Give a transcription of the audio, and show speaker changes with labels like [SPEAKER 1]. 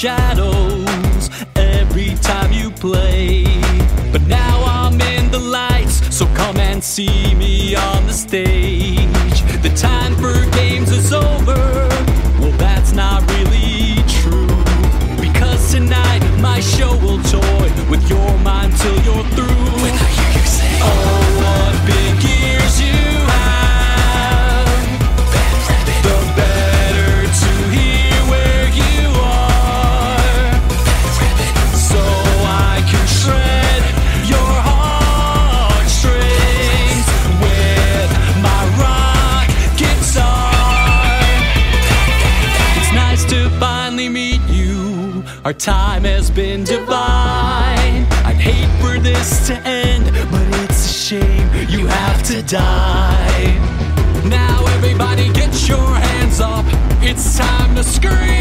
[SPEAKER 1] shadows every time you play. But now I'm in the lights, so come and see me on the stage. The time for games is over. Our time has been divine. I'd hate for this to end, but it's a shame you have to die. Now, everybody, get your hands up. It's time to scream.